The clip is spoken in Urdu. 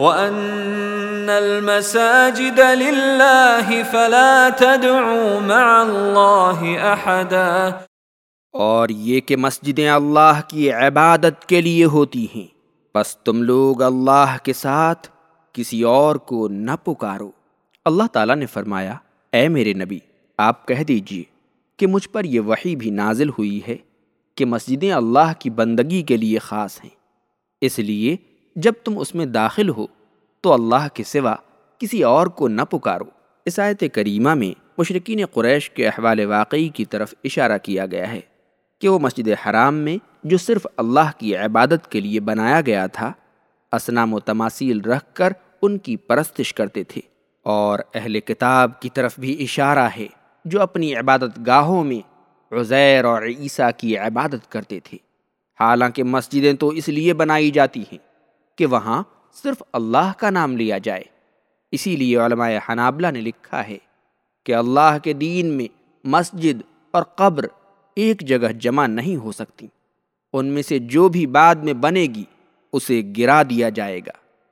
وَأَنَّ الْمَسَاجِدَ لِلَّهِ فَلَا تَدْعُوا مَعَ اللَّهِ أَحَدًا اور یہ کہ مسجدیں اللہ کی عبادت کے لیے ہوتی ہیں۔ بس تم لوگ اللہ کے ساتھ کسی اور کو نہ پکارو۔ اللہ تعالیٰ نے فرمایا، اے میرے نبی، آپ کہہ دیجیے کہ مجھ پر یہ وحی بھی نازل ہوئی ہے کہ مسجدیں اللہ کی بندگی کے لیے خاص ہیں۔ اس لیے جب تم اس میں داخل ہو، تو اللہ کے سوا کسی اور کو نہ پکارو۔ اس آیت کریمہ میں مشرقین قریش کے احوال واقعی کی طرف اشارہ کیا گیا ہے کہ وہ مسجد حرام میں، جو صرف اللہ کی عبادت کے لیے بنایا گیا تھا اسنام و تماثیل رکھ کر ان کی پرستش کرتے تھے۔ اور اہل کتاب کی طرف بھی اشارہ ہے، جو اپنی عبادت گاہوں میں عزیر اور عیسیٰ کی عبادت کرتے تھے۔ حالانکہ مسجدیں تو اس لیے بنائی جاتی ہیں کہ وہاں صرف اللہ کا نام لیا جائے۔ اسی لیے علماء حنابلہ نے لکھا ہے کہ اللہ کے دین میں مسجد اور قبر ایک جگہ جمع نہیں ہو سکتی۔ ان میں سے جو بھی بعد میں بنے گی، اسے گرا دیا جائے گا۔